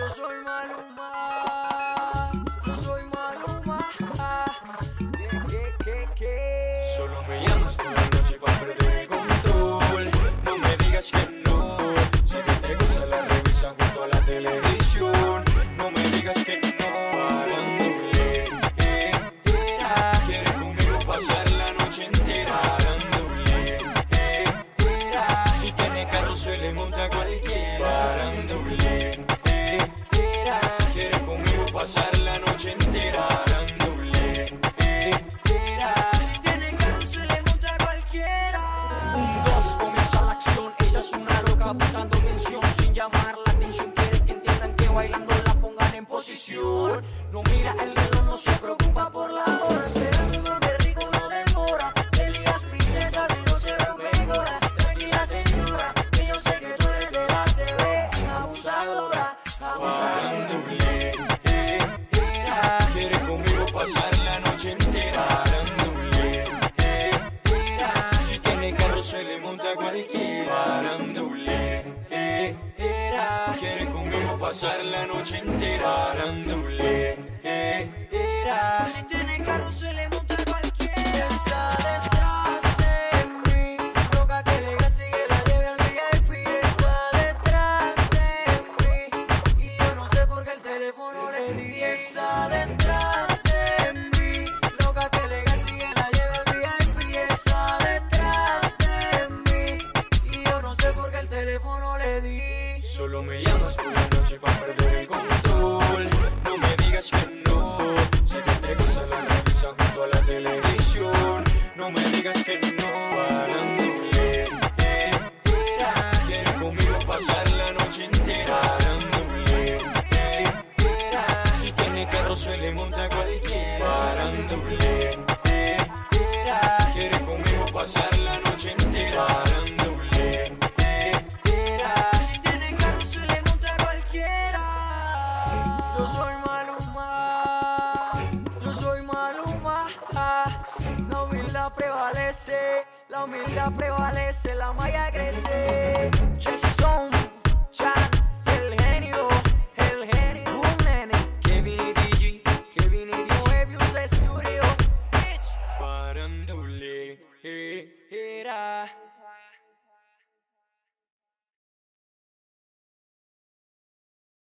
Yo soy Maluma. Yo soy Maluma. ¿Qué, qué, qué? Solo me llamas por la noche para perder el control. No me digas que no. Sé que te gusta la revista junto a la televisión. No me digas que no. Farándole, eh, era. Buscando tensión sin llamar la atención. Quiere que entiendan que bailando la pongan en posición. No mira el reloj, no se preocupa por la hora. Esperando un hombre rico no demora. Elías, princesa, y no se rompe ahora. Tranquila, señora, que yo sé que tú eres de la TV. Abusadora, abusadora. Farándole, eh. Quiere conmigo pasar la noche entera. Farándole, eh, era. Si tiene carro se le monta cualquiera. Farándole, pasar la noche entera. Farándole, eh, era. Si tiene carro se le monta cualquiera. Está detrás de mí. Loca que le gase y que la lleve al VIP. Está detrás de mí. Y yo no sé por qué el teléfono le di. Está detrás Solo me llamas por la noche para perder el control. No me digas que no. Sé que te gusta la revista junto a la televisión. No me digas que no. Eh. Quiere conmigo pasar la noche entera. Farándole, eh. Si tiene carro se le monta cualquiera. Farándole, eh. Quiere conmigo pasar prevalece. La humildad prevalece. La malla crece.